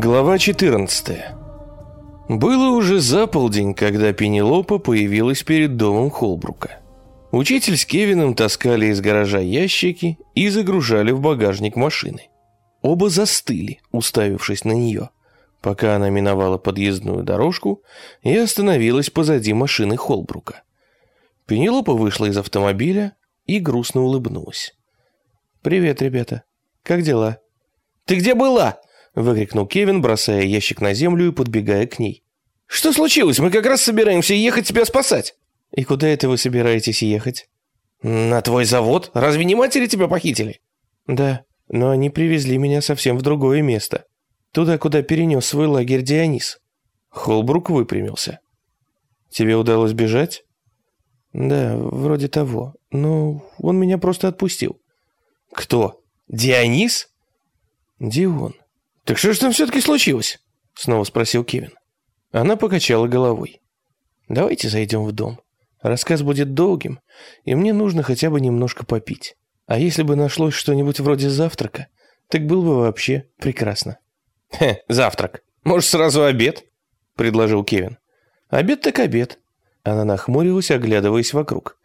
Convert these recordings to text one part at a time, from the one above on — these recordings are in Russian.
Глава 14 Было уже за полдень, когда Пенелопа появилась перед домом Холбрука. Учитель с Кевином таскали из гаража ящики и загружали в багажник машины. Оба застыли, уставившись на нее, пока она миновала подъездную дорожку и остановилась позади машины Холбрука. Пенелопа вышла из автомобиля и грустно улыбнулась. «Привет, ребята. Как дела?» «Ты где была?» Выкрикнул Кевин, бросая ящик на землю и подбегая к ней. «Что случилось? Мы как раз собираемся ехать тебя спасать». «И куда это вы собираетесь ехать?» «На твой завод? Разве не матери тебя похитили?» «Да, но они привезли меня совсем в другое место. Туда, куда перенес свой лагерь Дионис». Холбрук выпрямился. «Тебе удалось бежать?» «Да, вроде того. Но он меня просто отпустил». «Кто? Дионис?» «Дион». «Так что же там все-таки случилось?» Снова спросил Кевин. Она покачала головой. «Давайте зайдем в дом. Рассказ будет долгим, и мне нужно хотя бы немножко попить. А если бы нашлось что-нибудь вроде завтрака, так было бы вообще прекрасно». «Хе, завтрак. Может, сразу обед?» — предложил Кевин. «Обед так обед». Она нахмурилась, оглядываясь вокруг.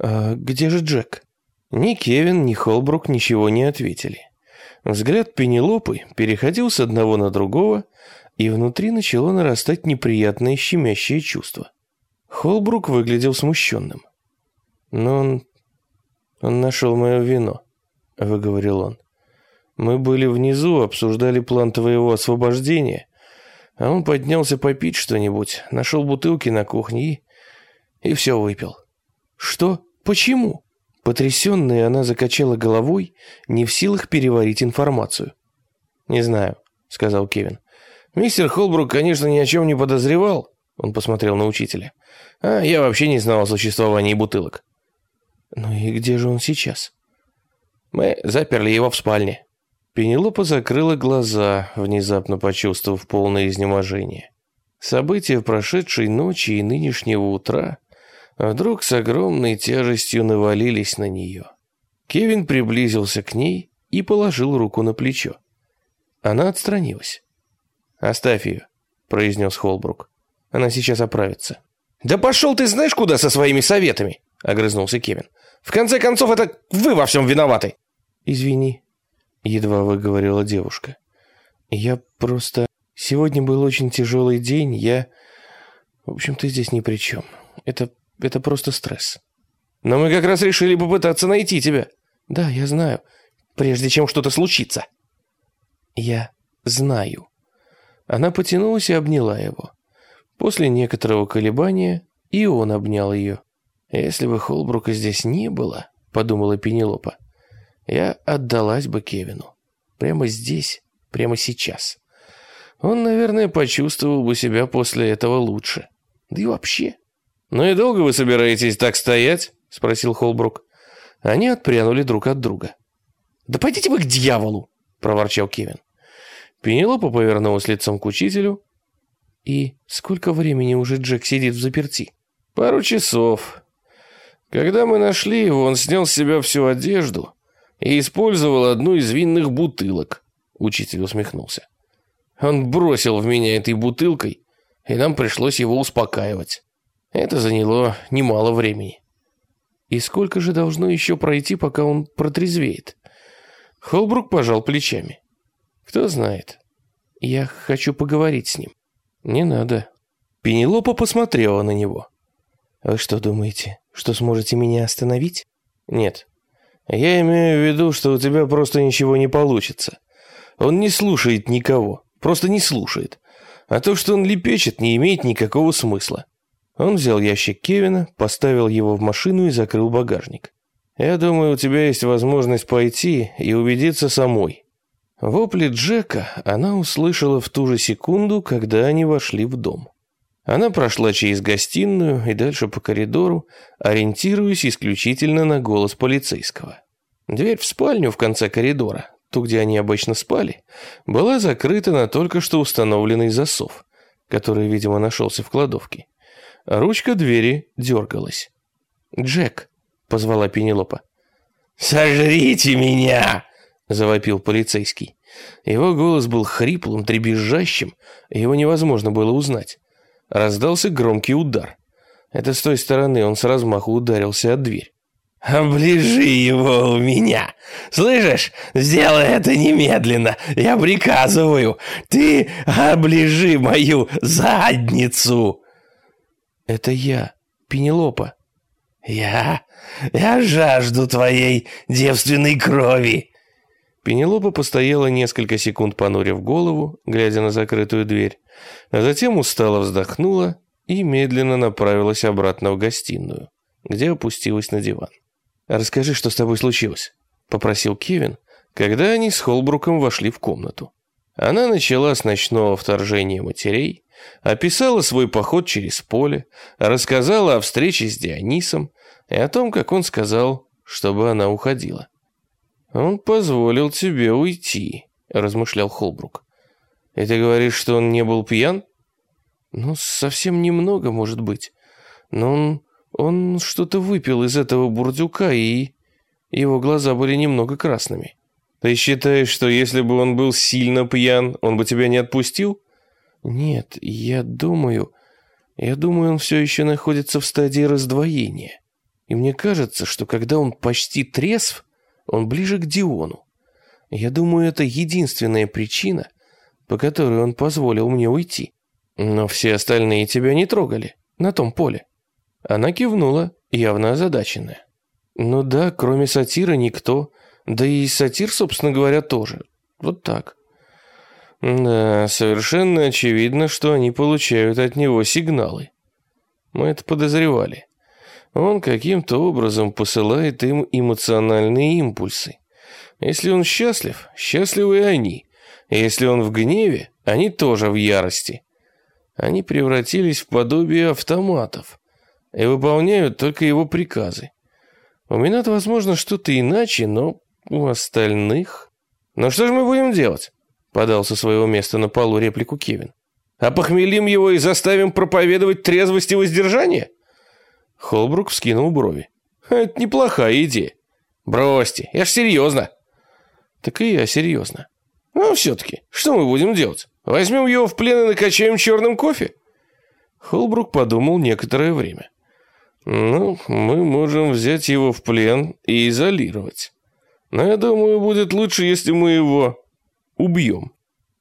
«А где же Джек?» Ни Кевин, ни Холбрук ничего не ответили. Взгляд Пенелопы переходил с одного на другого, и внутри начало нарастать неприятное щемящее чувство. Холбрук выглядел смущенным. «Но он... он нашел мое вино», — выговорил он. «Мы были внизу, обсуждали план твоего освобождения, а он поднялся попить что-нибудь, нашел бутылки на кухне и... и все выпил». «Что? Почему?» Потрясенная, она закачала головой, не в силах переварить информацию. «Не знаю», — сказал Кевин. «Мистер Холбрук, конечно, ни о чем не подозревал», — он посмотрел на учителя. «А я вообще не знал о существовании бутылок». «Ну и где же он сейчас?» «Мы заперли его в спальне». Пенелопа закрыла глаза, внезапно почувствовав полное изнеможение. События прошедшей ночи и нынешнего утра вдруг с огромной тяжестью навалились на нее. Кевин приблизился к ней и положил руку на плечо. Она отстранилась. «Оставь ее», — произнес Холбрук. «Она сейчас оправится». «Да пошел ты знаешь куда со своими советами!» — огрызнулся Кевин. «В конце концов, это вы во всем виноваты!» «Извини», — едва выговорила девушка. «Я просто... Сегодня был очень тяжелый день, я... В общем, ты здесь ни при чем. Это это просто стресс. Но мы как раз решили попытаться найти тебя. Да, я знаю. Прежде чем что-то случится. Я знаю. Она потянулась и обняла его. После некоторого колебания и он обнял ее. Если бы Холбрука здесь не было, подумала Пенелопа, я отдалась бы Кевину. Прямо здесь, прямо сейчас. Он, наверное, почувствовал бы себя после этого лучше. Да и вообще, «Ну и долго вы собираетесь так стоять?» — спросил Холбрук. Они отпрянули друг от друга. «Да пойдите вы к дьяволу!» — проворчал Кевин. Пенелопа повернулась лицом к учителю. «И сколько времени уже Джек сидит в заперти?» «Пару часов. Когда мы нашли его, он снял с себя всю одежду и использовал одну из винных бутылок», — учитель усмехнулся. «Он бросил в меня этой бутылкой, и нам пришлось его успокаивать». Это заняло немало времени. И сколько же должно еще пройти, пока он протрезвеет? Холбрук пожал плечами. Кто знает. Я хочу поговорить с ним. Не надо. Пенелопа посмотрела на него. Вы что думаете, что сможете меня остановить? Нет. Я имею в виду, что у тебя просто ничего не получится. Он не слушает никого. Просто не слушает. А то, что он лепечет, не имеет никакого смысла. Он взял ящик Кевина, поставил его в машину и закрыл багажник. «Я думаю, у тебя есть возможность пойти и убедиться самой». Вопли Джека она услышала в ту же секунду, когда они вошли в дом. Она прошла через гостиную и дальше по коридору, ориентируясь исключительно на голос полицейского. Дверь в спальню в конце коридора, ту, где они обычно спали, была закрыта на только что установленный засов, который, видимо, нашелся в кладовке. Ручка двери дергалась. «Джек!» — позвала Пенелопа. «Сожрите меня!» — завопил полицейский. Его голос был хриплым, дребезжащим, и его невозможно было узнать. Раздался громкий удар. Это с той стороны он с размаху ударился от дверь. «Оближи его у меня! Слышишь? Сделай это немедленно! Я приказываю! Ты оближи мою задницу!» «Это я, Пенелопа». «Я? Я жажду твоей девственной крови!» Пенелопа постояла несколько секунд, понурив голову, глядя на закрытую дверь, а затем устало вздохнула и медленно направилась обратно в гостиную, где опустилась на диван. «Расскажи, что с тобой случилось», — попросил Кевин, когда они с Холбруком вошли в комнату. Она начала с ночного вторжения матерей, описала свой поход через поле, рассказала о встрече с Дионисом и о том, как он сказал, чтобы она уходила. «Он позволил тебе уйти», — размышлял Холбрук. «И ты говоришь, что он не был пьян?» «Ну, совсем немного, может быть. Но он, он что-то выпил из этого бурдюка, и его глаза были немного красными». «Ты считаешь, что если бы он был сильно пьян, он бы тебя не отпустил?» «Нет, я думаю... Я думаю, он все еще находится в стадии раздвоения. И мне кажется, что когда он почти трезв, он ближе к Диону. Я думаю, это единственная причина, по которой он позволил мне уйти. Но все остальные тебя не трогали на том поле. Она кивнула, явно озадаченная. Ну да, кроме сатира никто, да и сатир, собственно говоря, тоже. Вот так. Да, совершенно очевидно, что они получают от него сигналы. Мы это подозревали. Он каким-то образом посылает им эмоциональные импульсы. Если он счастлив, счастливы и они. Если он в гневе, они тоже в ярости. Они превратились в подобие автоматов и выполняют только его приказы. У меня, возможно, что-то иначе, но у остальных... «Ну что же мы будем делать?» Подал со своего места на полу реплику Кевин. «Опохмелим его и заставим проповедовать трезвость и воздержание?» Холбрук вскинул брови. «Это неплохая идея. Бросьте, я ж серьезно». «Так и я серьезно». «Ну, все-таки, что мы будем делать? Возьмем его в плен и накачаем черным кофе?» Холбрук подумал некоторое время. «Ну, мы можем взять его в плен и изолировать. Но я думаю, будет лучше, если мы его убьем».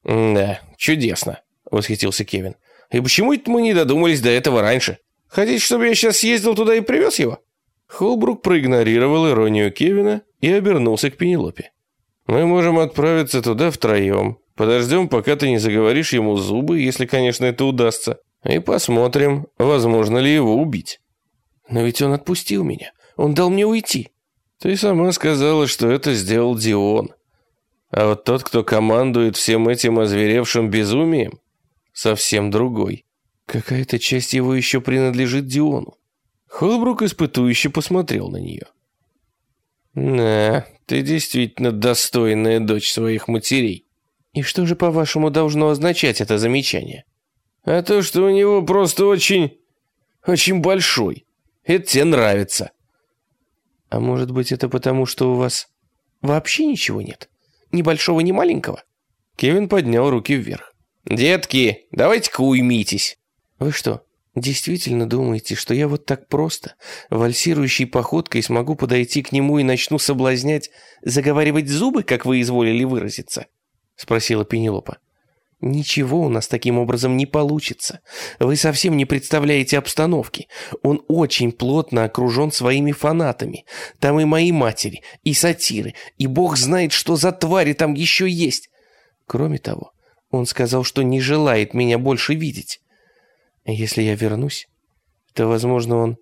«Да, чудесно», — восхитился Кевин. «И почему это мы не додумались до этого раньше?» Хотите, чтобы я сейчас съездил туда и привез его?» Холбрук проигнорировал иронию Кевина и обернулся к Пенелопе. «Мы можем отправиться туда втроем. Подождем, пока ты не заговоришь ему зубы, если, конечно, это удастся. И посмотрим, возможно ли его убить». «Но ведь он отпустил меня. Он дал мне уйти». «Ты сама сказала, что это сделал Дион. А вот тот, кто командует всем этим озверевшим безумием, совсем другой». Какая-то часть его еще принадлежит Диону. Холбрук испытующе посмотрел на нее. «Да, ты действительно достойная дочь своих матерей. И что же, по-вашему, должно означать это замечание? А то, что у него просто очень... очень большой. Это тебе нравится. А может быть, это потому, что у вас вообще ничего нет? Ни большого, ни маленького?» Кевин поднял руки вверх. «Детки, давайте-ка уймитесь. Вы что, действительно думаете, что я вот так просто, вальсирующей походкой смогу подойти к нему и начну соблазнять, заговаривать зубы, как вы изволили выразиться? Спросила Пенелопа. Ничего у нас таким образом не получится. Вы совсем не представляете обстановки. Он очень плотно окружен своими фанатами. Там и мои матери, и сатиры, и бог знает, что за твари там еще есть. Кроме того, он сказал, что не желает меня больше видеть. Если я вернусь, то, возможно, он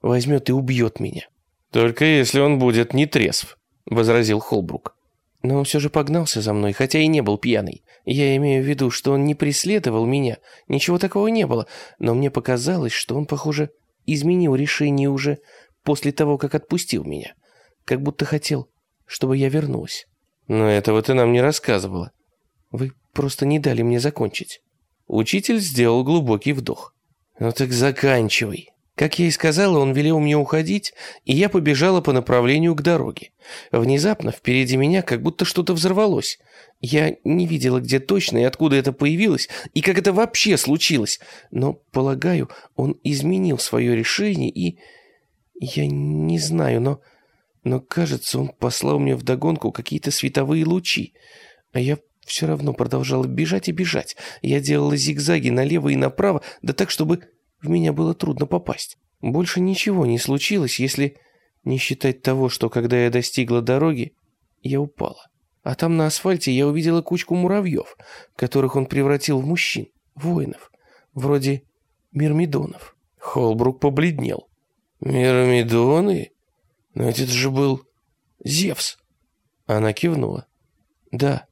возьмет и убьет меня. Только если он будет не трезв, возразил Холбрук. Но он все же погнался за мной, хотя и не был пьяный. Я имею в виду, что он не преследовал меня, ничего такого не было, но мне показалось, что он, похоже, изменил решение уже после того, как отпустил меня. Как будто хотел, чтобы я вернулась. Но этого ты нам не рассказывала. Вы просто не дали мне закончить. Учитель сделал глубокий вдох. «Ну так заканчивай. Как я и сказала, он велел мне уходить, и я побежала по направлению к дороге. Внезапно впереди меня как будто что-то взорвалось. Я не видела, где точно и откуда это появилось, и как это вообще случилось. Но, полагаю, он изменил свое решение и... Я не знаю, но... Но, кажется, он послал мне вдогонку какие-то световые лучи. А я все равно продолжала бежать и бежать. Я делала зигзаги налево и направо, да так, чтобы в меня было трудно попасть. Больше ничего не случилось, если не считать того, что когда я достигла дороги, я упала. А там на асфальте я увидела кучку муравьев, которых он превратил в мужчин, воинов, вроде мирмидонов. Холбрук побледнел. «Мирмидоны? Но это же был Зевс!» Она кивнула. «Да,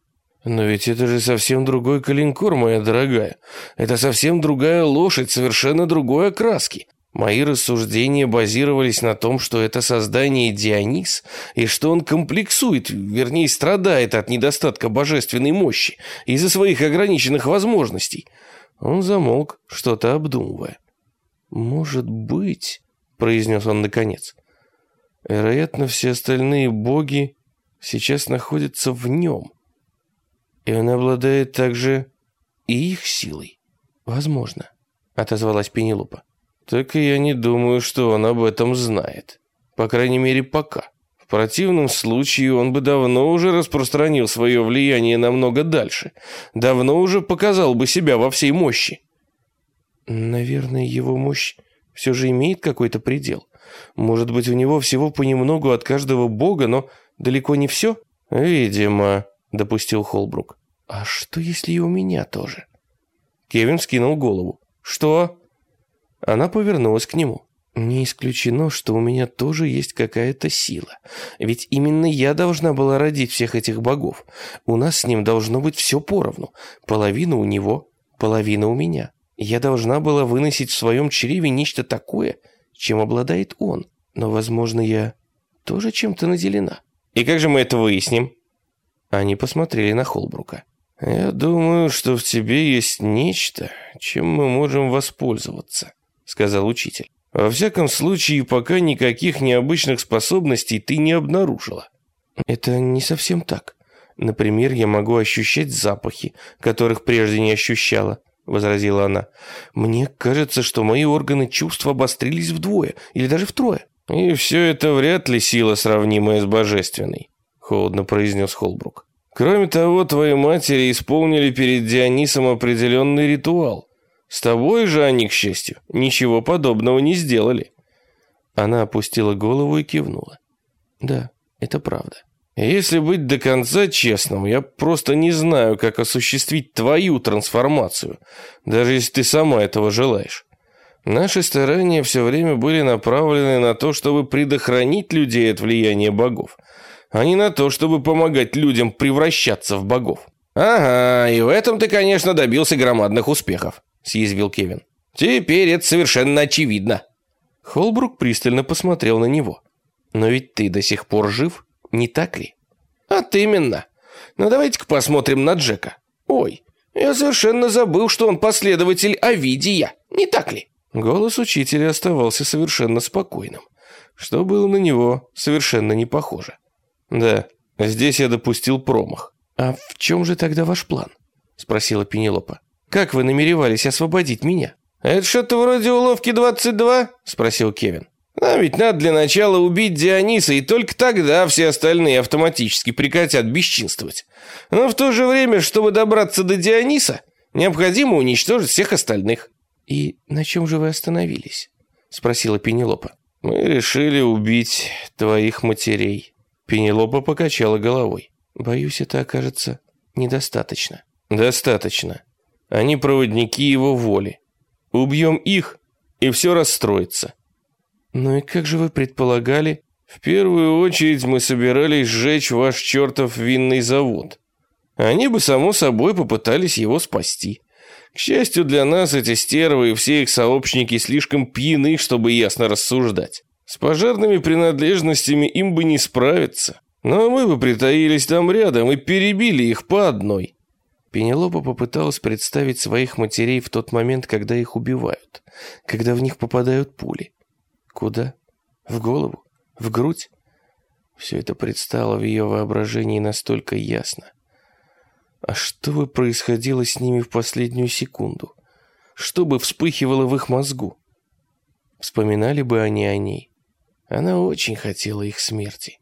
но ведь это же совсем другой калинкор, моя дорогая. Это совсем другая лошадь, совершенно другой окраски. Мои рассуждения базировались на том, что это создание Дионис, и что он комплексует, вернее, страдает от недостатка божественной мощи из-за своих ограниченных возможностей. Он замолк, что-то обдумывая. «Может быть», — произнес он наконец, — «вероятно, все остальные боги сейчас находятся в нем» и он обладает также и их силой. Возможно, отозвалась Пенелопа. Так и я не думаю, что он об этом знает. По крайней мере, пока. В противном случае он бы давно уже распространил свое влияние намного дальше. Давно уже показал бы себя во всей мощи. Наверное, его мощь все же имеет какой-то предел. Может быть, у него всего понемногу от каждого бога, но далеко не все? Видимо, допустил Холбрук. «А что, если и у меня тоже?» Кевин скинул голову. «Что?» Она повернулась к нему. «Не исключено, что у меня тоже есть какая-то сила. Ведь именно я должна была родить всех этих богов. У нас с ним должно быть все поровну. Половина у него, половина у меня. Я должна была выносить в своем чреве нечто такое, чем обладает он. Но, возможно, я тоже чем-то наделена». «И как же мы это выясним?» Они посмотрели на Холбрука. «Я думаю, что в тебе есть нечто, чем мы можем воспользоваться», — сказал учитель. «Во всяком случае, пока никаких необычных способностей ты не обнаружила». «Это не совсем так. Например, я могу ощущать запахи, которых прежде не ощущала», — возразила она. «Мне кажется, что мои органы чувств обострились вдвое или даже втрое». «И все это вряд ли сила, сравнимая с божественной», — холодно произнес Холбрук. Кроме того, твои матери исполнили перед Дионисом определенный ритуал. С тобой же они, к счастью, ничего подобного не сделали». Она опустила голову и кивнула. «Да, это правда». «Если быть до конца честным, я просто не знаю, как осуществить твою трансформацию, даже если ты сама этого желаешь. Наши старания все время были направлены на то, чтобы предохранить людей от влияния богов а не на то, чтобы помогать людям превращаться в богов. «Ага, и в этом ты, конечно, добился громадных успехов», — съязвил Кевин. «Теперь это совершенно очевидно». Холбрук пристально посмотрел на него. «Но ведь ты до сих пор жив, не так ли?» «Вот именно. Ну давайте-ка посмотрим на Джека. Ой, я совершенно забыл, что он последователь Овидия, не так ли?» Голос учителя оставался совершенно спокойным, что было на него совершенно не похоже. «Да, здесь я допустил промах». «А в чем же тогда ваш план?» – спросила Пенелопа. «Как вы намеревались освободить меня?» «Это что-то вроде уловки 22?» – спросил Кевин. «Нам ведь надо для начала убить Диониса, и только тогда все остальные автоматически прекратят бесчинствовать. Но в то же время, чтобы добраться до Диониса, необходимо уничтожить всех остальных». «И на чем же вы остановились?» – спросила Пенелопа. «Мы решили убить твоих матерей», Пенелопа покачала головой. Боюсь, это окажется недостаточно. Достаточно. Они проводники его воли. Убьем их, и все расстроится. Ну и как же вы предполагали? В первую очередь мы собирались сжечь ваш чертов винный завод. Они бы, само собой, попытались его спасти. К счастью для нас, эти стервы и все их сообщники слишком пьяны, чтобы ясно рассуждать. С пожарными принадлежностями им бы не справиться. Но мы бы притаились там рядом и перебили их по одной. Пенелопа попыталась представить своих матерей в тот момент, когда их убивают, когда в них попадают пули. Куда? В голову? В грудь? Все это предстало в ее воображении настолько ясно. А что бы происходило с ними в последнюю секунду? Что бы вспыхивало в их мозгу? Вспоминали бы они о ней. Она очень хотела их смерти.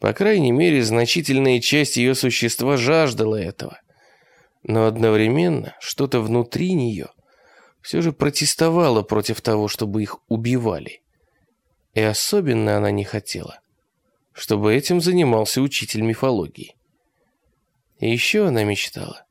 По крайней мере, значительная часть ее существа жаждала этого. Но одновременно что-то внутри нее все же протестовало против того, чтобы их убивали. И особенно она не хотела, чтобы этим занимался учитель мифологии. И еще она мечтала,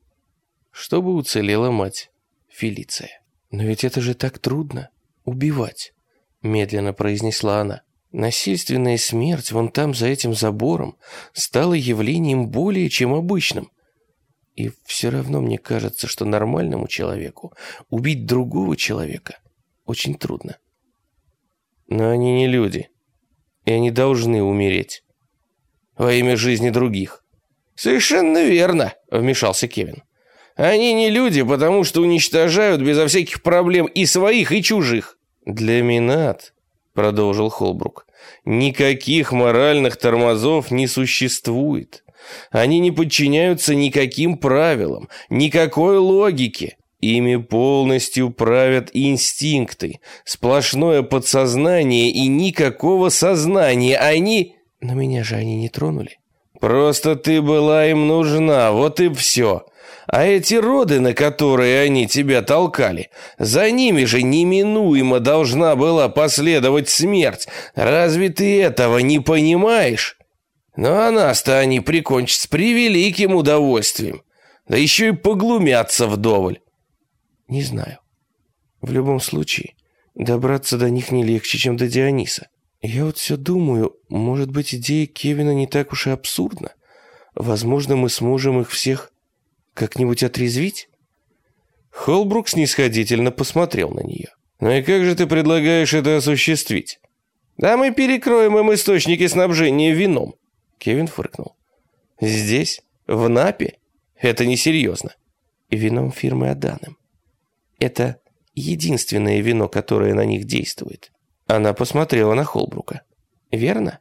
чтобы уцелела мать Фелиция. «Но ведь это же так трудно — убивать», — медленно произнесла она. «Насильственная смерть вон там за этим забором стала явлением более чем обычным. И все равно мне кажется, что нормальному человеку убить другого человека очень трудно. Но они не люди, и они должны умереть во имя жизни других». «Совершенно верно», — вмешался Кевин. «Они не люди, потому что уничтожают безо всяких проблем и своих, и чужих». «Для Минат», — продолжил Холбрук, — «никаких моральных тормозов не существует. Они не подчиняются никаким правилам, никакой логике. Ими полностью правят инстинкты, сплошное подсознание и никакого сознания. Они... Но меня же они не тронули. Просто ты была им нужна, вот и все. А эти роды, на которые они тебя толкали, за ними же неминуемо должна была последовать смерть. Разве ты этого не понимаешь? Но а нас-то они прикончат с превеликим удовольствием. Да еще и поглумятся вдоволь. Не знаю. В любом случае, добраться до них не легче, чем до Диониса. Я вот все думаю, может быть, идея Кевина не так уж и абсурдна. Возможно, мы сможем их всех как-нибудь отрезвить? Холбрук снисходительно посмотрел на нее. «Ну и как же ты предлагаешь это осуществить?» «Да мы перекроем им источники снабжения вином», — Кевин фыркнул. «Здесь? В Напе? Это несерьезно. Вином фирмы Аданом. Это единственное вино, которое на них действует. Она посмотрела на Холбрука. «Верно?»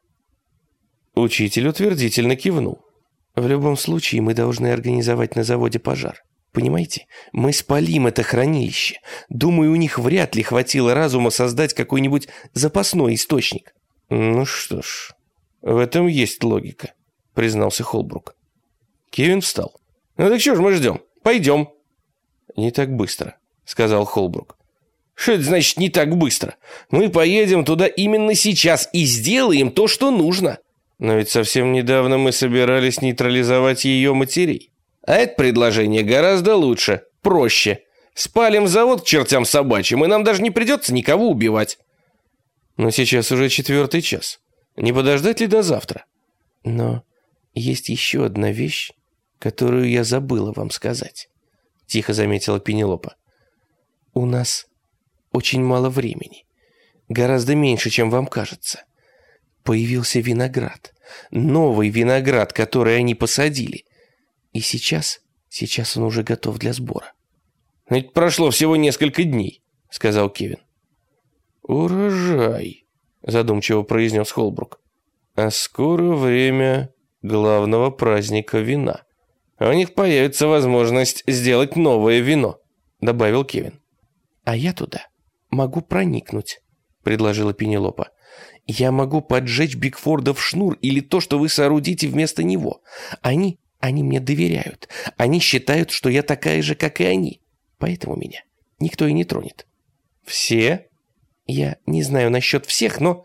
Учитель утвердительно кивнул. «В любом случае мы должны организовать на заводе пожар. Понимаете, мы спалим это хранилище. Думаю, у них вряд ли хватило разума создать какой-нибудь запасной источник». «Ну что ж, в этом есть логика», — признался Холбрук. Кевин встал. «Ну так что ж мы ждем? Пойдем». «Не так быстро», — сказал Холбрук. Что это значит не так быстро? Мы поедем туда именно сейчас и сделаем то, что нужно. Но ведь совсем недавно мы собирались нейтрализовать ее матерей. А это предложение гораздо лучше, проще. Спалим завод к чертям собачьим, и нам даже не придется никого убивать. Но сейчас уже четвертый час. Не подождать ли до завтра? Но есть еще одна вещь, которую я забыла вам сказать. Тихо заметила Пенелопа. У нас очень мало времени. Гораздо меньше, чем вам кажется. Появился виноград. Новый виноград, который они посадили. И сейчас, сейчас он уже готов для сбора. «Ведь прошло всего несколько дней», — сказал Кевин. «Урожай», — задумчиво произнес Холбрук. «А скоро время главного праздника вина. У них появится возможность сделать новое вино», — добавил Кевин. «А я туда могу проникнуть», — предложила Пенелопа. «Я могу поджечь Бигфорда в шнур или то, что вы соорудите вместо него. Они, они мне доверяют. Они считают, что я такая же, как и они. Поэтому меня никто и не тронет». «Все?» «Я не знаю насчет всех, но...»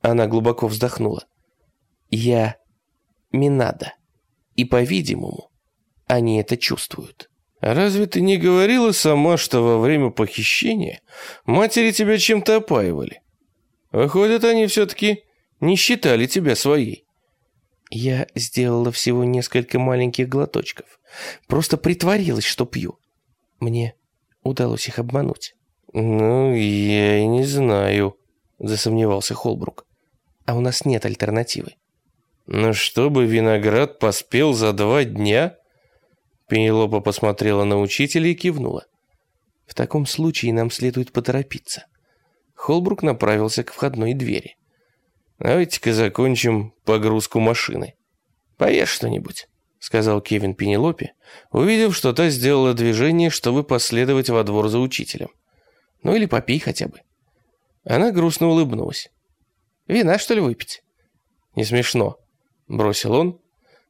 Она глубоко вздохнула. «Я Минада. И, по-видимому, они это чувствуют». «Разве ты не говорила сама, что во время похищения матери тебя чем-то опаивали? Выходит, они все-таки не считали тебя своей». Я сделала всего несколько маленьких глоточков. Просто притворилась, что пью. Мне удалось их обмануть. «Ну, я и не знаю», — засомневался Холбрук. «А у нас нет альтернативы». «Ну, чтобы виноград поспел за два дня?» Пенелопа посмотрела на учителя и кивнула. «В таком случае нам следует поторопиться». Холбрук направился к входной двери. «Давайте-ка закончим погрузку машины. Поешь что-нибудь», — сказал Кевин Пенелопе, увидев, что та сделала движение, чтобы последовать во двор за учителем. «Ну или попей хотя бы». Она грустно улыбнулась. «Вина, что ли, выпить?» «Не смешно», — бросил он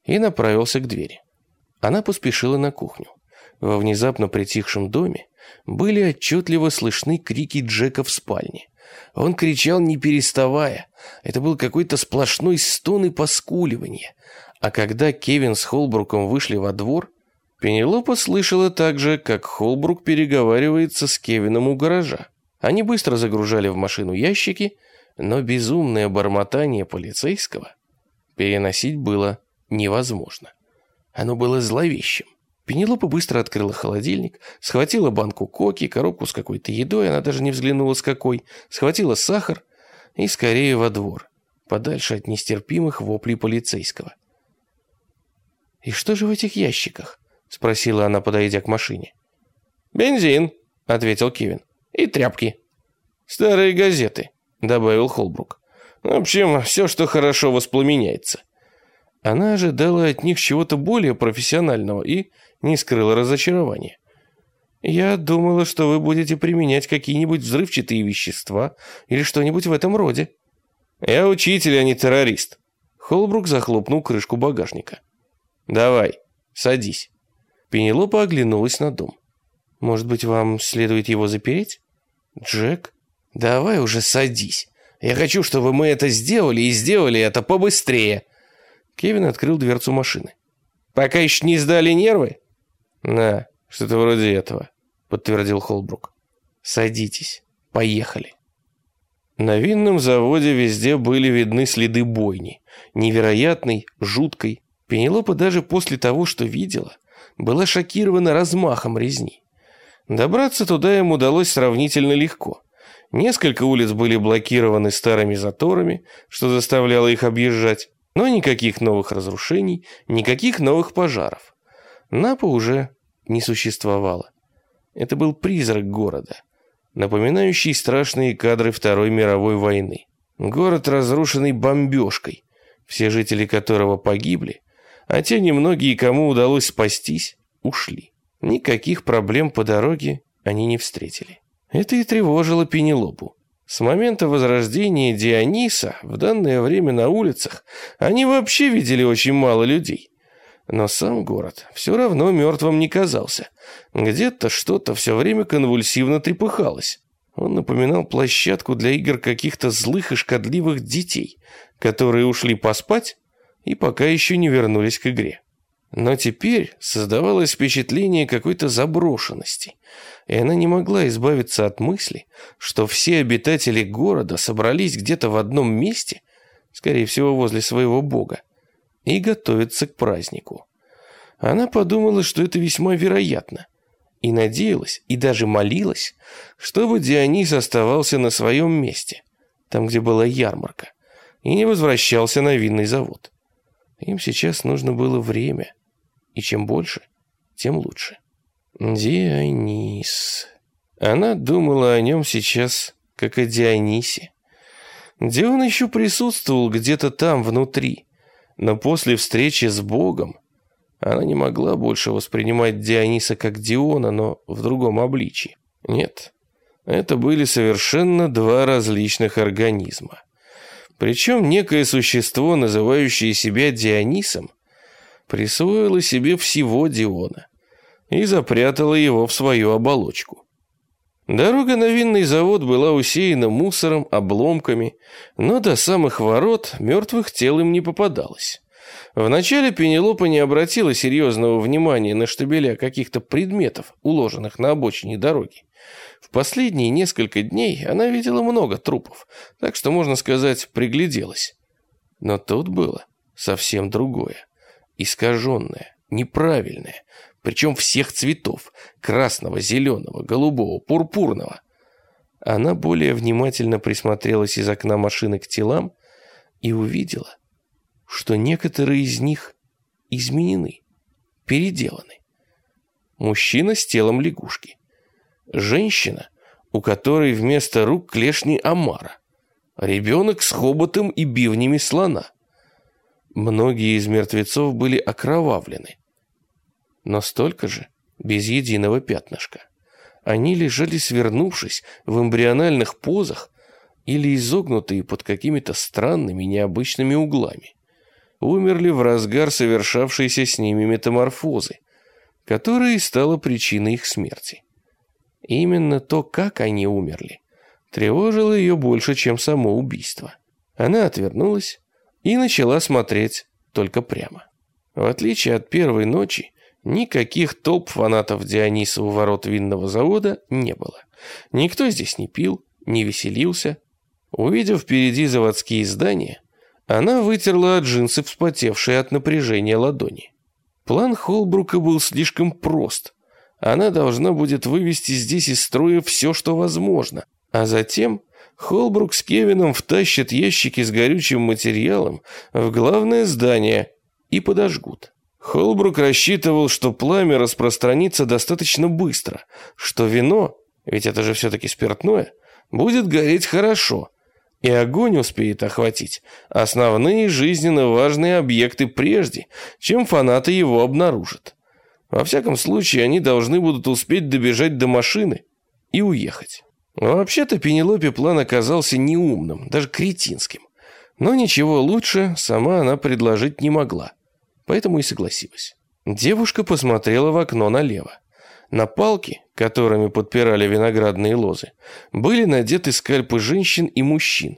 и направился к двери. Она поспешила на кухню. Во внезапно притихшем доме были отчетливо слышны крики Джека в спальне. Он кричал не переставая. Это был какой-то сплошной стон и поскуливание. А когда Кевин с Холбруком вышли во двор, Пенелопа слышала также, как Холбрук переговаривается с Кевином у гаража. Они быстро загружали в машину ящики, но безумное бормотание полицейского переносить было невозможно. Оно было зловещим. Пенелопа быстро открыла холодильник, схватила банку коки, коробку с какой-то едой, она даже не взглянула с какой, схватила сахар и скорее во двор, подальше от нестерпимых воплей полицейского. «И что же в этих ящиках?» — спросила она, подойдя к машине. «Бензин», — ответил Кевин, — «и тряпки». «Старые газеты», — добавил Холбрук. «В общем, все, что хорошо воспламеняется». Она ожидала от них чего-то более профессионального и не скрыла разочарования. «Я думала, что вы будете применять какие-нибудь взрывчатые вещества или что-нибудь в этом роде». «Я учитель, а не террорист». Холбрук захлопнул крышку багажника. «Давай, садись». Пенелопа оглянулась на дом. «Может быть, вам следует его запереть?» «Джек?» «Давай уже садись. Я хочу, чтобы мы это сделали и сделали это побыстрее». Кевин открыл дверцу машины. «Пока еще не сдали нервы?» «Да, что-то вроде этого», — подтвердил Холбрук. «Садитесь, поехали». На винном заводе везде были видны следы бойни. Невероятной, жуткой. Пенелопа даже после того, что видела, была шокирована размахом резни. Добраться туда им удалось сравнительно легко. Несколько улиц были блокированы старыми заторами, что заставляло их объезжать. Но никаких новых разрушений, никаких новых пожаров. Напа уже не существовало. Это был призрак города, напоминающий страшные кадры Второй мировой войны. Город, разрушенный бомбежкой, все жители которого погибли, а те немногие, кому удалось спастись, ушли. Никаких проблем по дороге они не встретили. Это и тревожило Пенелопу. С момента возрождения Диониса в данное время на улицах они вообще видели очень мало людей. Но сам город все равно мертвым не казался. Где-то что-то все время конвульсивно трепыхалось. Он напоминал площадку для игр каких-то злых и шкодливых детей, которые ушли поспать и пока еще не вернулись к игре. Но теперь создавалось впечатление какой-то заброшенности, и она не могла избавиться от мысли, что все обитатели города собрались где-то в одном месте, скорее всего, возле своего бога, и готовятся к празднику. Она подумала, что это весьма вероятно, и надеялась, и даже молилась, чтобы Дионис оставался на своем месте, там, где была ярмарка, и не возвращался на винный завод. Им сейчас нужно было время — и чем больше, тем лучше. Дионис. Она думала о нем сейчас, как о Дионисе. Дион еще присутствовал где-то там, внутри. Но после встречи с Богом она не могла больше воспринимать Диониса как Диона, но в другом обличии. Нет, это были совершенно два различных организма. Причем некое существо, называющее себя Дионисом, присвоила себе всего Диона и запрятала его в свою оболочку. Дорога на винный завод была усеяна мусором, обломками, но до самых ворот мертвых тел им не попадалось. Вначале Пенелопа не обратила серьезного внимания на штабеля каких-то предметов, уложенных на обочине дороги. В последние несколько дней она видела много трупов, так что, можно сказать, пригляделась. Но тут было совсем другое искаженное, неправильное, причем всех цветов, красного, зеленого, голубого, пурпурного. Она более внимательно присмотрелась из окна машины к телам и увидела, что некоторые из них изменены, переделаны. Мужчина с телом лягушки. Женщина у которой вместо рук клешни омара. Ребенок с хоботом и бивнями слона. Многие из мертвецов были окровавлены. Но столько же, без единого пятнышка. Они лежали свернувшись в эмбриональных позах или изогнутые под какими-то странными необычными углами. Умерли в разгар совершавшейся с ними метаморфозы, которая и стала причиной их смерти. Именно то, как они умерли, тревожило ее больше, чем само убийство. Она отвернулась и начала смотреть только прямо. В отличие от первой ночи, никаких толп фанатов Диониса у ворот винного завода не было. Никто здесь не пил, не веселился. Увидев впереди заводские здания, она вытерла от джинсы вспотевшие от напряжения ладони. План Холбрука был слишком прост. Она должна будет вывести здесь из строя все, что возможно, а затем Холбрук с Кевином втащат ящики с горючим материалом в главное здание и подожгут. Холбрук рассчитывал, что пламя распространится достаточно быстро, что вино, ведь это же все-таки спиртное, будет гореть хорошо, и огонь успеет охватить основные жизненно важные объекты прежде, чем фанаты его обнаружат. Во всяком случае, они должны будут успеть добежать до машины и уехать. Вообще-то Пенелопе план оказался неумным, даже кретинским. Но ничего лучше сама она предложить не могла, поэтому и согласилась. Девушка посмотрела в окно налево. На палки, которыми подпирали виноградные лозы, были надеты скальпы женщин и мужчин.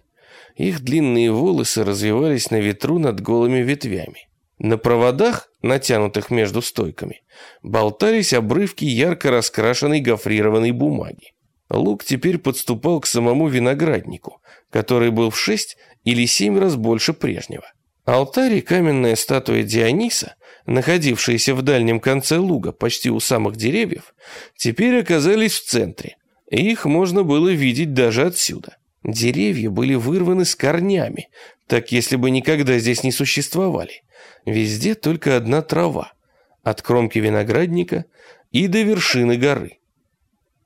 Их длинные волосы развивались на ветру над голыми ветвями. На проводах, натянутых между стойками, болтались обрывки ярко раскрашенной гофрированной бумаги. Лук теперь подступал к самому винограднику, который был в шесть или семь раз больше прежнего. Алтарь и каменная статуя Диониса, находившиеся в дальнем конце луга, почти у самых деревьев, теперь оказались в центре, и их можно было видеть даже отсюда. Деревья были вырваны с корнями, так если бы никогда здесь не существовали. Везде только одна трава, от кромки виноградника и до вершины горы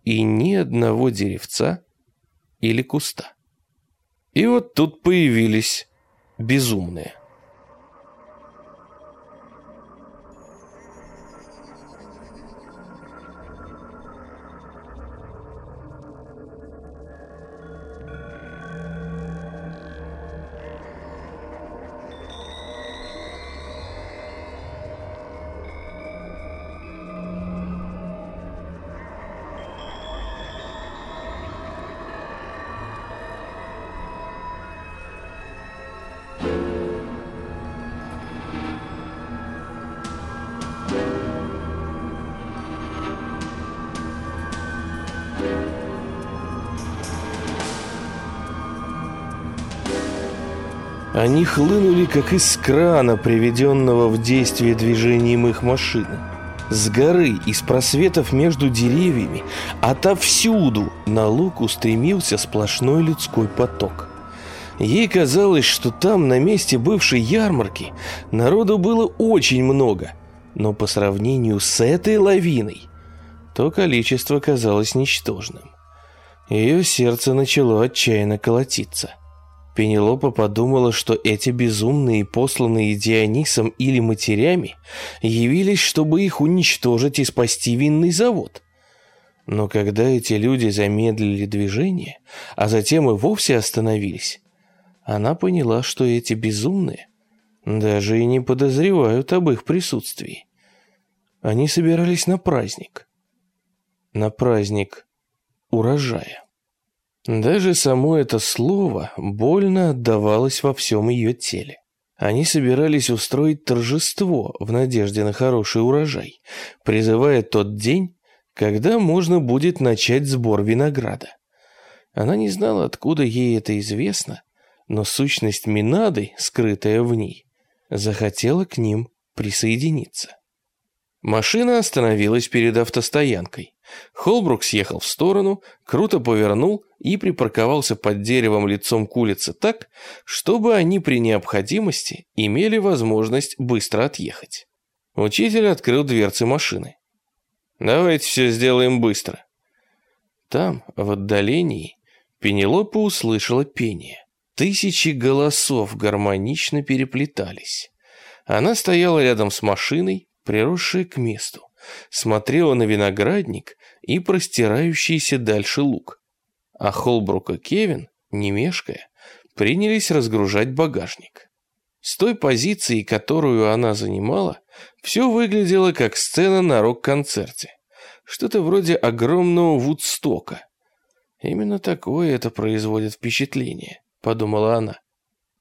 и ни одного деревца или куста. И вот тут появились безумные. Они хлынули, как из крана, приведенного в действие движением их машины. С горы, из просветов между деревьями, отовсюду на луг устремился сплошной людской поток. Ей казалось, что там, на месте бывшей ярмарки, народу было очень много, но по сравнению с этой лавиной, то количество казалось ничтожным. Ее сердце начало отчаянно колотиться. Пенелопа подумала, что эти безумные, посланные Дионисом или матерями, явились, чтобы их уничтожить и спасти винный завод. Но когда эти люди замедлили движение, а затем и вовсе остановились, она поняла, что эти безумные даже и не подозревают об их присутствии. Они собирались на праздник. На праздник урожая. Даже само это слово больно отдавалось во всем ее теле. Они собирались устроить торжество в надежде на хороший урожай, призывая тот день, когда можно будет начать сбор винограда. Она не знала, откуда ей это известно, но сущность Минады, скрытая в ней, захотела к ним присоединиться. Машина остановилась перед автостоянкой. Холбрук съехал в сторону, круто повернул и припарковался под деревом лицом к улице так, чтобы они при необходимости имели возможность быстро отъехать. Учитель открыл дверцы машины. «Давайте все сделаем быстро». Там, в отдалении, Пенелопа услышала пение. Тысячи голосов гармонично переплетались. Она стояла рядом с машиной, приросшая к месту, смотрела на виноградник и простирающийся дальше луг. А Холбрук и Кевин, не мешкая, принялись разгружать багажник. С той позиции, которую она занимала, все выглядело как сцена на рок-концерте. Что-то вроде огромного Вудстока. Именно такое это производит впечатление, подумала она.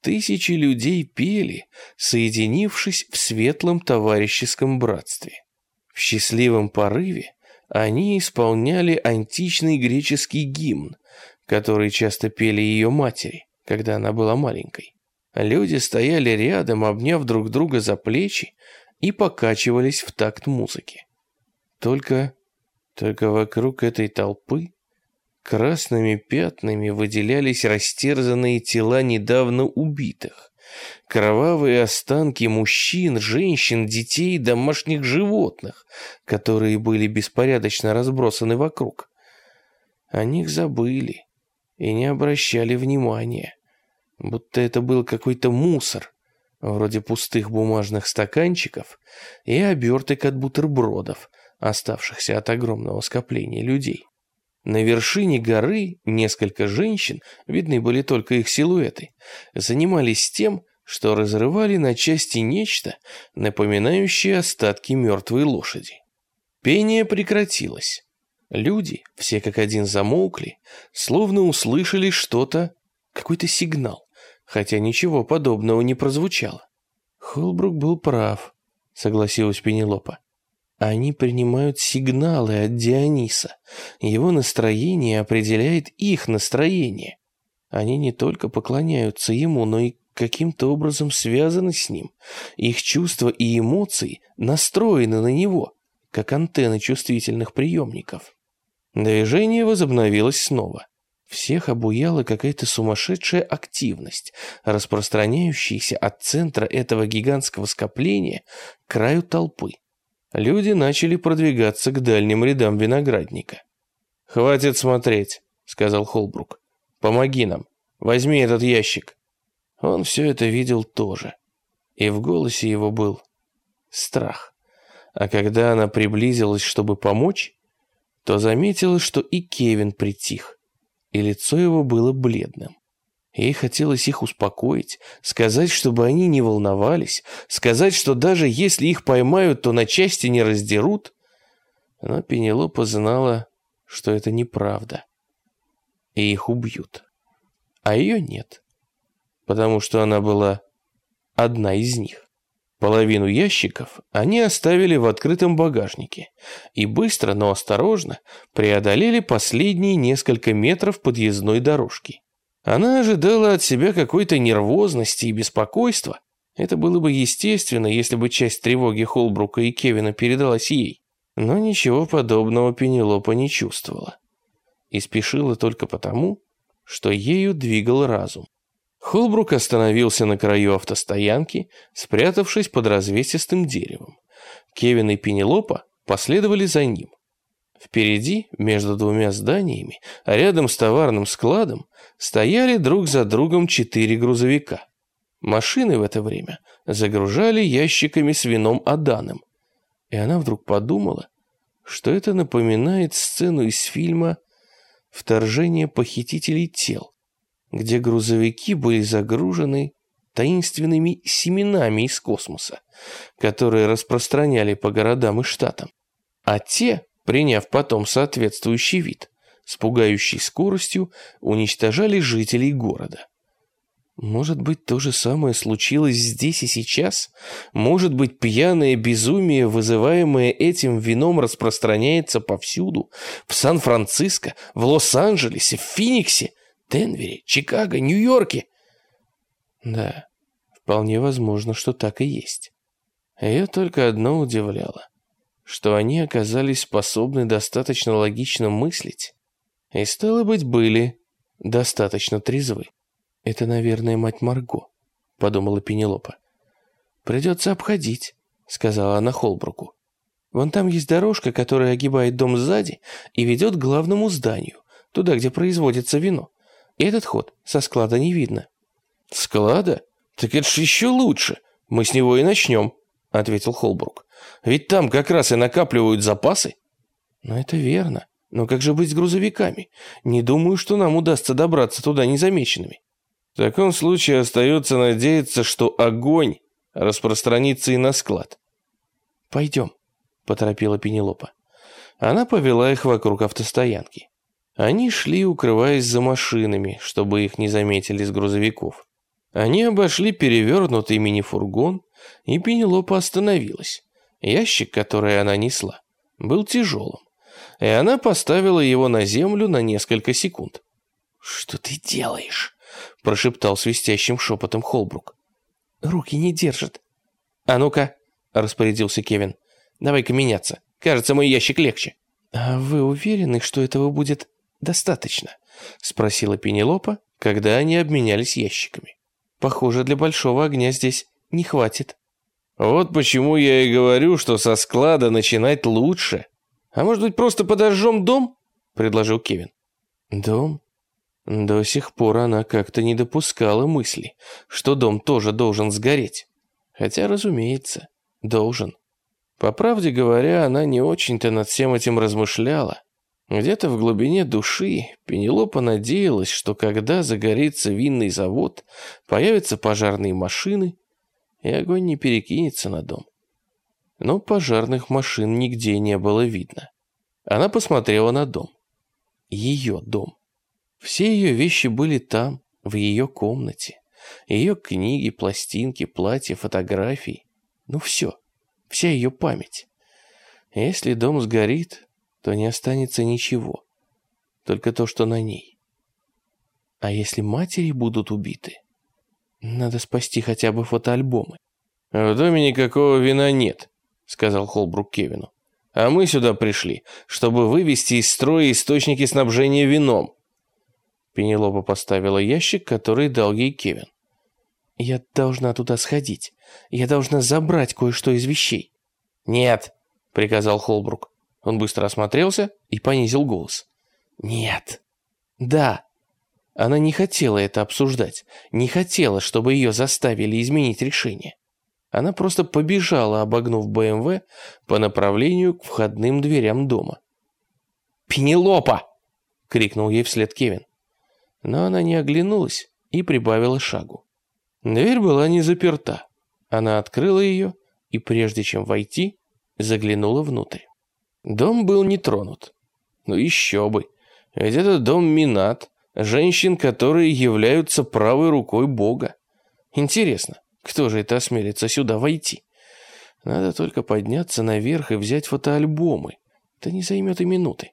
Тысячи людей пели, соединившись в светлом товарищеском братстве. В счастливом порыве они исполняли античный греческий гимн, который часто пели ее матери, когда она была маленькой. Люди стояли рядом, обняв друг друга за плечи и покачивались в такт музыки. Только, только вокруг этой толпы красными пятнами выделялись растерзанные тела недавно убитых. Кровавые останки мужчин, женщин, детей, домашних животных, которые были беспорядочно разбросаны вокруг. О них забыли и не обращали внимания будто это был какой-то мусор, вроде пустых бумажных стаканчиков и оберток от бутербродов, оставшихся от огромного скопления людей. На вершине горы несколько женщин, видны были только их силуэты, занимались тем, что разрывали на части нечто, напоминающее остатки мертвой лошади. Пение прекратилось. Люди, все как один замолкли, словно услышали что-то, какой-то сигнал хотя ничего подобного не прозвучало. Холбрук был прав, согласилась Пенелопа. Они принимают сигналы от Диониса. Его настроение определяет их настроение. Они не только поклоняются ему, но и каким-то образом связаны с ним. Их чувства и эмоции настроены на него, как антенны чувствительных приемников. Движение возобновилось снова. Всех обуяла какая-то сумасшедшая активность, распространяющаяся от центра этого гигантского скопления к краю толпы. Люди начали продвигаться к дальним рядам виноградника. «Хватит смотреть», — сказал Холбрук. «Помоги нам. Возьми этот ящик». Он все это видел тоже. И в голосе его был страх. А когда она приблизилась, чтобы помочь, то заметила, что и Кевин притих и лицо его было бледным. Ей хотелось их успокоить, сказать, чтобы они не волновались, сказать, что даже если их поймают, то на части не раздерут. Но Пенелопа знала, что это неправда, и их убьют. А ее нет, потому что она была одна из них. Половину ящиков они оставили в открытом багажнике и быстро, но осторожно преодолели последние несколько метров подъездной дорожки. Она ожидала от себя какой-то нервозности и беспокойства. Это было бы естественно, если бы часть тревоги Холбрука и Кевина передалась ей. Но ничего подобного Пенелопа не чувствовала. И спешила только потому, что ею двигал разум. Холбрук остановился на краю автостоянки, спрятавшись под развесистым деревом. Кевин и Пенелопа последовали за ним. Впереди, между двумя зданиями, а рядом с товарным складом, стояли друг за другом четыре грузовика. Машины в это время загружали ящиками с вином Аданом. И она вдруг подумала, что это напоминает сцену из фильма «Вторжение похитителей тел», где грузовики были загружены таинственными семенами из космоса, которые распространяли по городам и штатам. А те, приняв потом соответствующий вид, с пугающей скоростью уничтожали жителей города. Может быть, то же самое случилось здесь и сейчас? Может быть, пьяное безумие, вызываемое этим вином, распространяется повсюду? В Сан-Франциско, в Лос-Анджелесе, в Финиксе? Денвере, Чикаго, Нью-Йорке. Да, вполне возможно, что так и есть. Ее только одно удивляло, что они оказались способны достаточно логично мыслить и, стало быть, были достаточно трезвы. Это, наверное, мать Марго, подумала Пенелопа. Придется обходить, сказала она Холбруку. Вон там есть дорожка, которая огибает дом сзади и ведет к главному зданию, туда, где производится вино. Этот ход со склада не видно». «Склада? Так это ж еще лучше. Мы с него и начнем», — ответил Холбрук. «Ведь там как раз и накапливают запасы». «Но это верно. Но как же быть с грузовиками? Не думаю, что нам удастся добраться туда незамеченными». В таком случае остается надеяться, что огонь распространится и на склад. «Пойдем», — поторопила Пенелопа. Она повела их вокруг автостоянки. Они шли, укрываясь за машинами, чтобы их не заметили с грузовиков. Они обошли перевернутый мини-фургон, и Пенелопа остановилась. Ящик, который она несла, был тяжелым, и она поставила его на землю на несколько секунд. «Что ты делаешь?» – прошептал свистящим шепотом Холбрук. «Руки не держат». «А ну-ка», – распорядился Кевин, – «давай-ка меняться. Кажется, мой ящик легче». «А вы уверены, что этого будет достаточно?» – спросила Пенелопа, когда они обменялись ящиками. «Похоже, для большого огня здесь не хватит». «Вот почему я и говорю, что со склада начинать лучше. А может быть, просто подожжем дом?» – предложил Кевин. «Дом? До сих пор она как-то не допускала мысли, что дом тоже должен сгореть. Хотя, разумеется, должен. По правде говоря, она не очень-то над всем этим размышляла. Где-то в глубине души Пенелопа надеялась, что когда загорится винный завод, появятся пожарные машины, и огонь не перекинется на дом. Но пожарных машин нигде не было видно. Она посмотрела на дом. Ее дом. Все ее вещи были там, в ее комнате. Ее книги, пластинки, платья, фотографии. Ну все, вся ее память. Если дом сгорит, то не останется ничего. Только то, что на ней. А если матери будут убиты? Надо спасти хотя бы фотоальбомы. «В доме никакого вина нет», — сказал Холбрук Кевину. «А мы сюда пришли, чтобы вывести из строя источники снабжения вином. Пенелопа поставила ящик, который дал ей Кевин. «Я должна туда сходить. Я должна забрать кое-что из вещей». «Нет», — приказал Холбрук. Он быстро осмотрелся и понизил голос. «Нет». «Да». Она не хотела это обсуждать, не хотела, чтобы ее заставили изменить решение. Она просто побежала, обогнув БМВ по направлению к входным дверям дома. «Пенелопа!» — крикнул ей вслед Кевин но она не оглянулась и прибавила шагу. Дверь была не заперта. Она открыла ее и, прежде чем войти, заглянула внутрь. Дом был не тронут. Ну еще бы, ведь это дом Минат, женщин, которые являются правой рукой Бога. Интересно, кто же это осмелится сюда войти? Надо только подняться наверх и взять фотоальбомы. Это не займет и минуты.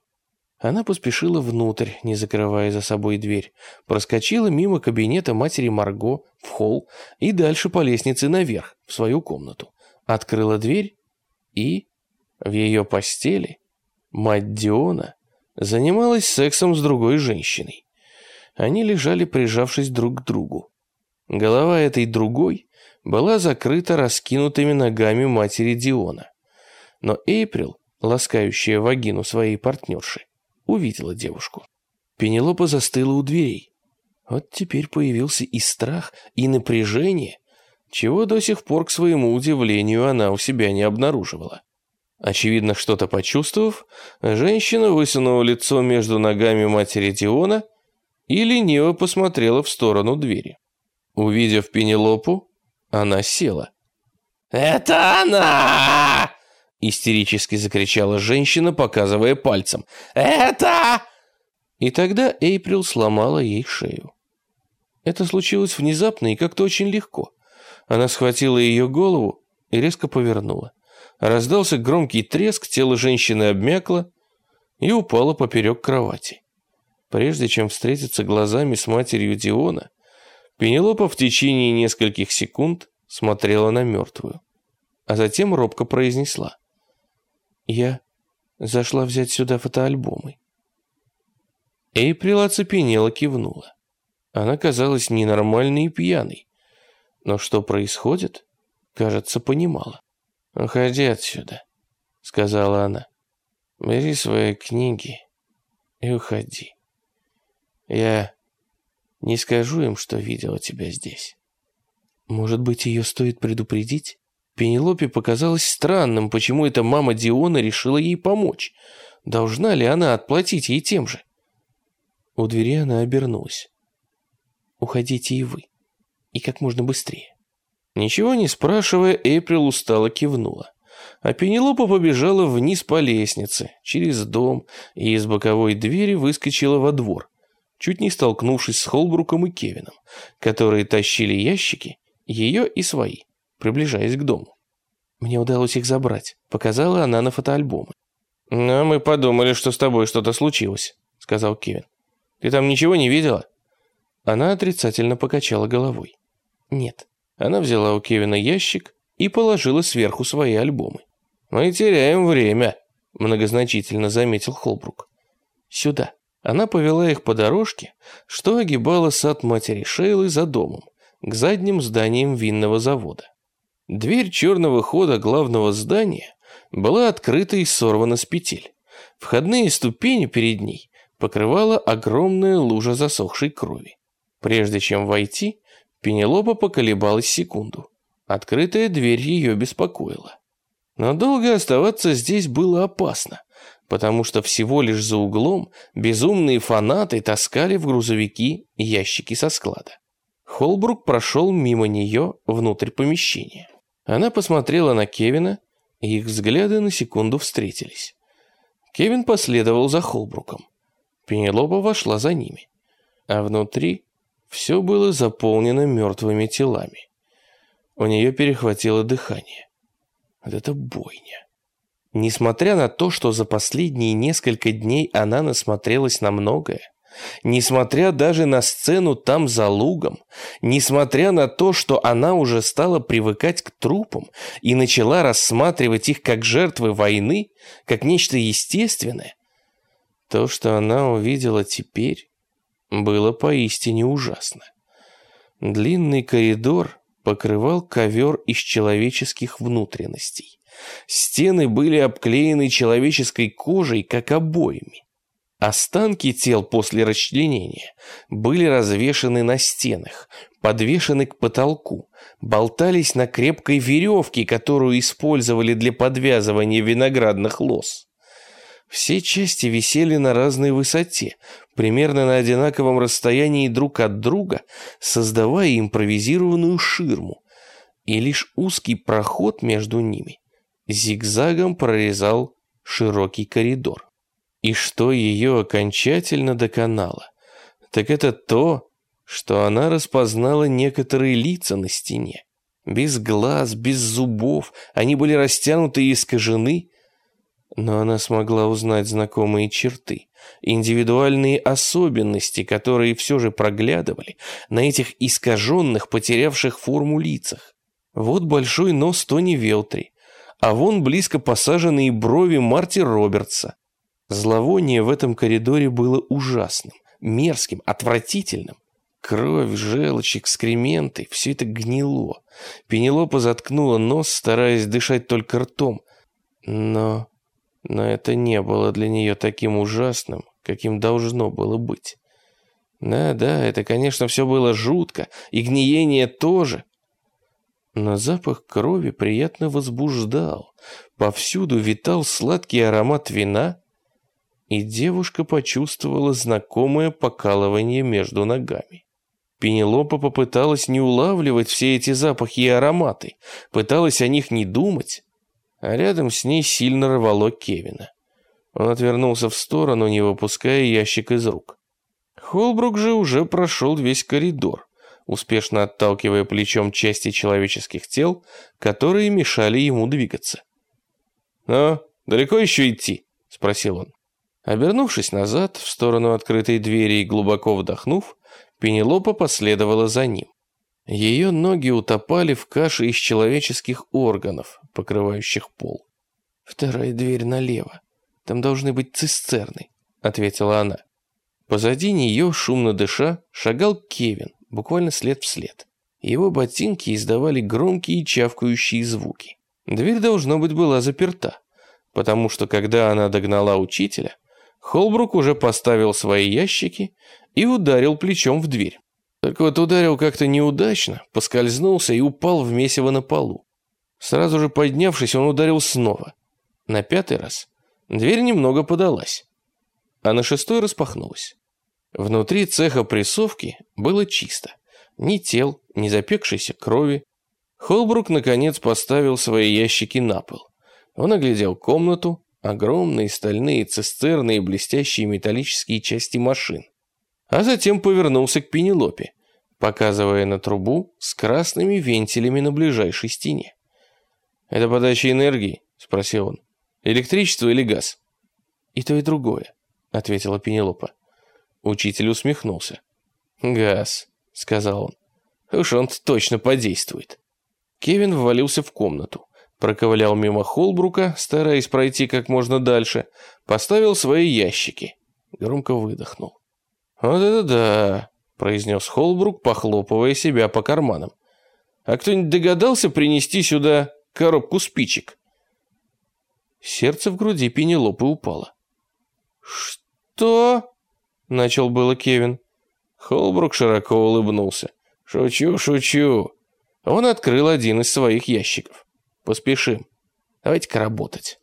Она поспешила внутрь, не закрывая за собой дверь, проскочила мимо кабинета матери Марго в холл и дальше по лестнице наверх, в свою комнату. Открыла дверь и... В ее постели мать Диона занималась сексом с другой женщиной. Они лежали, прижавшись друг к другу. Голова этой другой была закрыта раскинутыми ногами матери Диона. Но Эйприл, ласкающая вагину своей партнерши, увидела девушку. Пенелопа застыла у дверей. Вот теперь появился и страх, и напряжение, чего до сих пор, к своему удивлению, она у себя не обнаруживала. Очевидно, что-то почувствовав, женщина высунула лицо между ногами матери Диона и лениво посмотрела в сторону двери. Увидев Пенелопу, она села. «Это она!» Истерически закричала женщина, показывая пальцем. «Это...» И тогда Эйприл сломала ей шею. Это случилось внезапно и как-то очень легко. Она схватила ее голову и резко повернула. Раздался громкий треск, тело женщины обмякло и упало поперек кровати. Прежде чем встретиться глазами с матерью Диона, Пенелопа в течение нескольких секунд смотрела на мертвую, а затем робко произнесла. Я зашла взять сюда фотоальбомы. Эйприл оцепенела кивнула. Она казалась ненормальной и пьяной. Но что происходит, кажется, понимала. «Уходи отсюда», — сказала она. «Бери свои книги и уходи. Я не скажу им, что видела тебя здесь. Может быть, ее стоит предупредить? Пенелопе показалось странным, почему эта мама Диона решила ей помочь. Должна ли она отплатить ей тем же? У двери она обернулась. «Уходите и вы. И как можно быстрее». Ничего не спрашивая, Эйприл устало кивнула. А Пенелопа побежала вниз по лестнице, через дом, и из боковой двери выскочила во двор, чуть не столкнувшись с Холбруком и Кевином, которые тащили ящики, ее и свои, приближаясь к дому. Мне удалось их забрать, показала она на фотоальбомы. «Но мы подумали, что с тобой что-то случилось», — сказал Кевин. «Ты там ничего не видела?» Она отрицательно покачала головой. «Нет». Она взяла у Кевина ящик и положила сверху свои альбомы. «Мы теряем время», — многозначительно заметил Холбрук. «Сюда». Она повела их по дорожке, что огибала сад матери Шейлы за домом, к задним зданиям винного завода. Дверь черного хода главного здания была открыта и сорвана с петель. Входные ступени перед ней покрывала огромная лужа засохшей крови. Прежде чем войти, Пенелопа поколебалась секунду. Открытая дверь ее беспокоила. Но долго оставаться здесь было опасно, потому что всего лишь за углом безумные фанаты таскали в грузовики ящики со склада. Холбрук прошел мимо нее внутрь помещения. Она посмотрела на Кевина, и их взгляды на секунду встретились. Кевин последовал за Холбруком. Пенелопа вошла за ними. А внутри все было заполнено мертвыми телами. У нее перехватило дыхание. Вот это бойня. Несмотря на то, что за последние несколько дней она насмотрелась на многое, Несмотря даже на сцену там за лугом, несмотря на то, что она уже стала привыкать к трупам и начала рассматривать их как жертвы войны, как нечто естественное, то, что она увидела теперь, было поистине ужасно. Длинный коридор покрывал ковер из человеческих внутренностей. Стены были обклеены человеческой кожей, как обоями. Останки тел после расчленения были развешаны на стенах, подвешены к потолку, болтались на крепкой веревке, которую использовали для подвязывания виноградных лоз. Все части висели на разной высоте, примерно на одинаковом расстоянии друг от друга, создавая импровизированную ширму, и лишь узкий проход между ними зигзагом прорезал широкий коридор. И что ее окончательно доконало, так это то, что она распознала некоторые лица на стене. Без глаз, без зубов, они были растянуты и искажены, но она смогла узнать знакомые черты, индивидуальные особенности, которые все же проглядывали на этих искаженных, потерявших форму лицах. Вот большой нос Тони Велтри, а вон близко посаженные брови Марти Робертса, Зловоние в этом коридоре было ужасным, мерзким, отвратительным. Кровь, желчь, экскременты – все это гнило. Пенелопа заткнула нос, стараясь дышать только ртом. Но... но это не было для нее таким ужасным, каким должно было быть. Да-да, это, конечно, все было жутко, и гниение тоже. Но запах крови приятно возбуждал. Повсюду витал сладкий аромат вина, и девушка почувствовала знакомое покалывание между ногами. Пенелопа попыталась не улавливать все эти запахи и ароматы, пыталась о них не думать, а рядом с ней сильно рвало Кевина. Он отвернулся в сторону, не выпуская ящик из рук. Холбрук же уже прошел весь коридор, успешно отталкивая плечом части человеческих тел, которые мешали ему двигаться. «Ну, далеко еще идти?» – спросил он. Обернувшись назад, в сторону открытой двери и глубоко вдохнув, Пенелопа последовала за ним. Ее ноги утопали в каше из человеческих органов, покрывающих пол. «Вторая дверь налево. Там должны быть цистерны», — ответила она. Позади нее, шумно дыша, шагал Кевин, буквально след в след. Его ботинки издавали громкие чавкающие звуки. Дверь, должно быть, была заперта, потому что, когда она догнала учителя, Холбрук уже поставил свои ящики и ударил плечом в дверь. Только вот ударил как-то неудачно, поскользнулся и упал в месиво на полу. Сразу же поднявшись, он ударил снова. На пятый раз дверь немного подалась, а на шестой распахнулась. Внутри цеха прессовки было чисто. Ни тел, ни запекшейся крови. Холбрук, наконец, поставил свои ящики на пол. Он оглядел комнату, огромные стальные цистерны и блестящие металлические части машин. А затем повернулся к Пенелопе, показывая на трубу с красными вентилями на ближайшей стене. «Это подача энергии?» – спросил он. «Электричество или газ?» «И то, и другое», – ответила Пенелопа. Учитель усмехнулся. «Газ», — сказал он. «Уж он точно подействует». Кевин ввалился в комнату, проковылял мимо Холбрука, стараясь пройти как можно дальше, поставил свои ящики. Громко выдохнул. «Вот это да», — произнес Холбрук, похлопывая себя по карманам. «А кто-нибудь догадался принести сюда коробку спичек?» Сердце в груди Пенелопы упало. «Что?» Начал было Кевин. Холбрук широко улыбнулся. «Шучу, шучу». Он открыл один из своих ящиков. «Поспешим. Давайте-ка работать».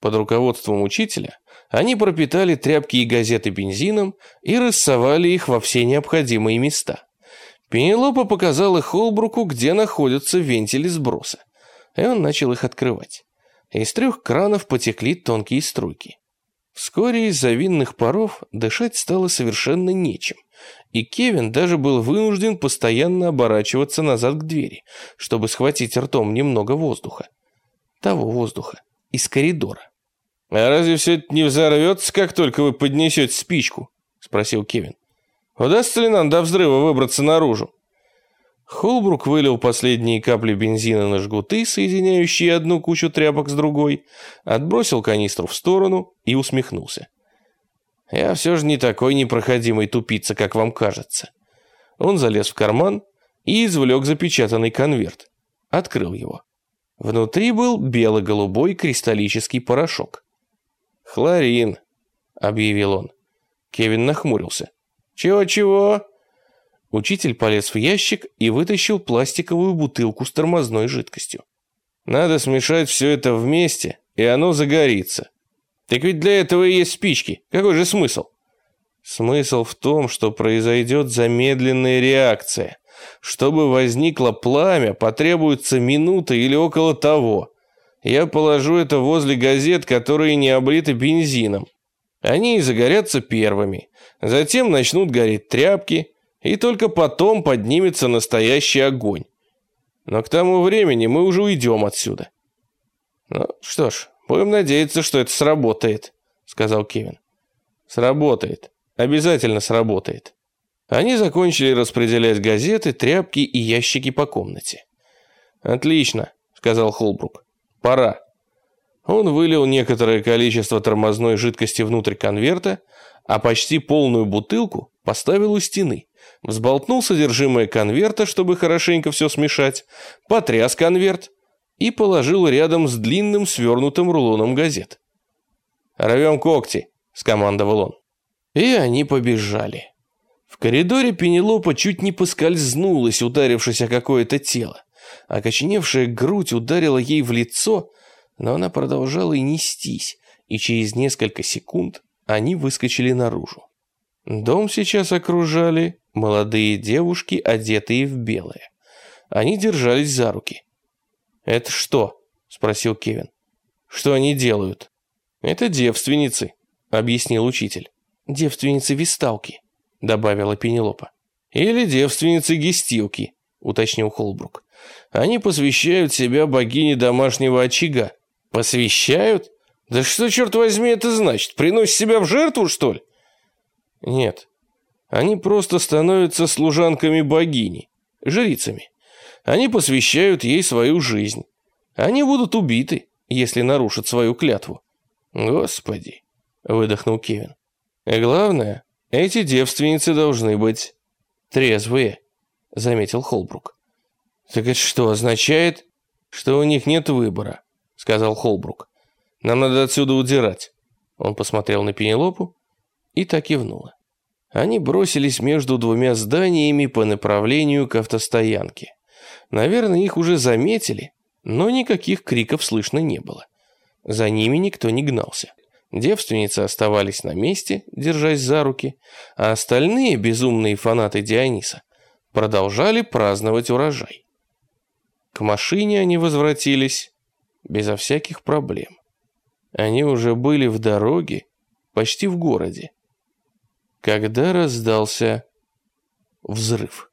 Под руководством учителя они пропитали тряпки и газеты бензином и рассовали их во все необходимые места. Пенелопа показала Холбруку, где находятся вентили сброса, и он начал их открывать. Из трех кранов потекли тонкие струйки. Вскоре из-за винных паров дышать стало совершенно нечем, и Кевин даже был вынужден постоянно оборачиваться назад к двери, чтобы схватить ртом немного воздуха. Того воздуха, из коридора. «А разве все это не взорвется, как только вы поднесете спичку?» – спросил Кевин. «Удастся ли нам до взрыва выбраться наружу?» Холбрук вылил последние капли бензина на жгуты, соединяющие одну кучу тряпок с другой, отбросил канистру в сторону и усмехнулся. «Я все же не такой непроходимый тупица, как вам кажется». Он залез в карман и извлек запечатанный конверт. Открыл его. Внутри был бело-голубой кристаллический порошок. «Хлорин», — объявил он. Кевин нахмурился. «Чего-чего?» Учитель полез в ящик и вытащил пластиковую бутылку с тормозной жидкостью. Надо смешать все это вместе, и оно загорится. Так ведь для этого и есть спички. Какой же смысл? Смысл в том, что произойдет замедленная реакция. Чтобы возникло пламя, потребуется минута или около того. Я положу это возле газет, которые не облиты бензином. Они и загорятся первыми. Затем начнут гореть тряпки, и только потом поднимется настоящий огонь. Но к тому времени мы уже уйдем отсюда. Ну что ж, будем надеяться, что это сработает, сказал Кевин. Сработает. Обязательно сработает. Они закончили распределять газеты, тряпки и ящики по комнате. «Отлично», — сказал Холбрук. «Пора». Он вылил некоторое количество тормозной жидкости внутрь конверта, а почти полную бутылку поставил у стены взболтнул содержимое конверта, чтобы хорошенько все смешать, потряс конверт и положил рядом с длинным свернутым рулоном газет. «Рвем когти», — скомандовал он. И они побежали. В коридоре Пенелопа чуть не поскользнулась, ударившись о какое-то тело. Окоченевшая грудь ударила ей в лицо, но она продолжала и нестись, и через несколько секунд они выскочили наружу. Дом сейчас окружали молодые девушки, одетые в белое. Они держались за руки. «Это что?» – спросил Кевин. «Что они делают?» «Это девственницы», – объяснил учитель. «Девственницы-висталки», – добавила Пенелопа. «Или девственницы-гестилки», – уточнил Холбрук. «Они посвящают себя богине домашнего очага». «Посвящают? Да что, черт возьми, это значит? Приносят себя в жертву, что ли?» Нет. Они просто становятся служанками богини, жрицами. Они посвящают ей свою жизнь. Они будут убиты, если нарушат свою клятву. Господи, выдохнул Кевин. И главное, эти девственницы должны быть трезвые, заметил Холбрук. Так это что означает, что у них нет выбора, сказал Холбрук. Нам надо отсюда удирать. Он посмотрел на Пенелопу, и так кивнула. Они бросились между двумя зданиями по направлению к автостоянке. Наверное, их уже заметили, но никаких криков слышно не было. За ними никто не гнался. Девственницы оставались на месте, держась за руки, а остальные безумные фанаты Диониса продолжали праздновать урожай. К машине они возвратились безо всяких проблем. Они уже были в дороге, почти в городе, когда раздался взрыв.